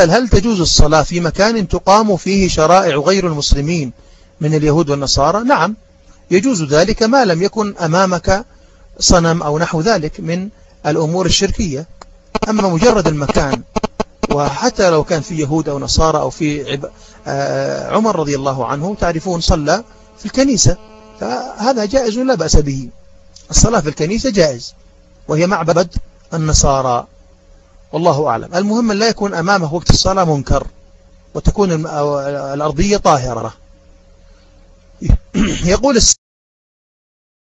هل تجوز الصلاة في مكان تقام فيه شرائع غير المسلمين من اليهود والنصارى؟ نعم يجوز ذلك ما لم يكن أمامك صنم أو نحو ذلك من الأمور الشركية. أما مجرد المكان وحتى لو كان في يهود أو نصارى أو في عب... آه عمر رضي الله عنه تعرفون صلى في الكنيسة فهذا جائز لا بأس به. الصلاة في الكنيسة جائز وهي معبد النصارى. والله أعلم. المهم لا يكون أمامه وقت الصلاة منكر وتكون الأرضية طاهرة. يقول